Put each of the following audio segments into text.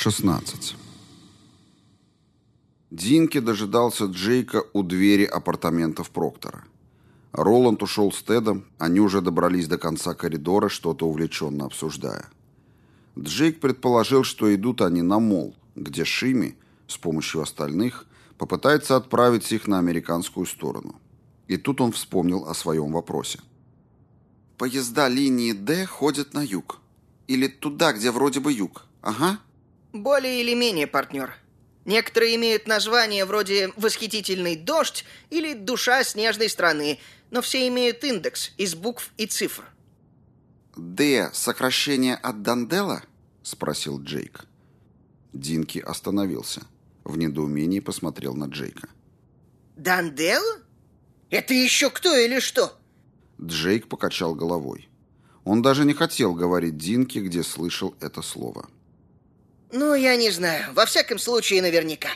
16. Динки дожидался Джейка у двери апартаментов Проктора. Роланд ушел с Тедом, они уже добрались до конца коридора, что-то увлеченно обсуждая. Джейк предположил, что идут они на мол, где Шими, с помощью остальных, попытается отправить их на американскую сторону. И тут он вспомнил о своем вопросе. «Поезда линии «Д» ходят на юг. Или туда, где вроде бы юг. Ага». Более или менее, партнер. Некоторые имеют названия вроде «Восхитительный дождь» или «Душа снежной страны», но все имеют индекс из букв и цифр. «Д» — сокращение от Дандела?» — спросил Джейк. Динки остановился. В недоумении посмотрел на Джейка. «Дандел? Это еще кто или что?» Джейк покачал головой. Он даже не хотел говорить Динке, где слышал это слово. «Ну, я не знаю. Во всяком случае, наверняка».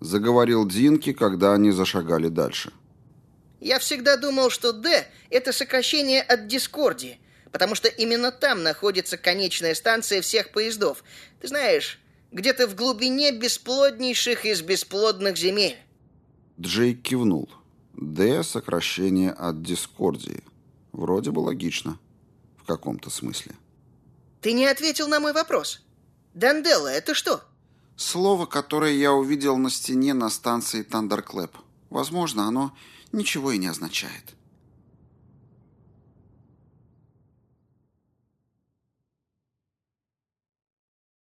Заговорил Динки, когда они зашагали дальше. «Я всегда думал, что «Д» — это сокращение от «Дискордии», потому что именно там находится конечная станция всех поездов. Ты знаешь, где-то в глубине бесплоднейших из бесплодных земель». Джейк кивнул. «Д» — сокращение от «Дискордии». Вроде бы логично. В каком-то смысле. «Ты не ответил на мой вопрос». Дан-делла, это что? Слово, которое я увидел на стене на станции Тандерклэп. Возможно, оно ничего и не означает.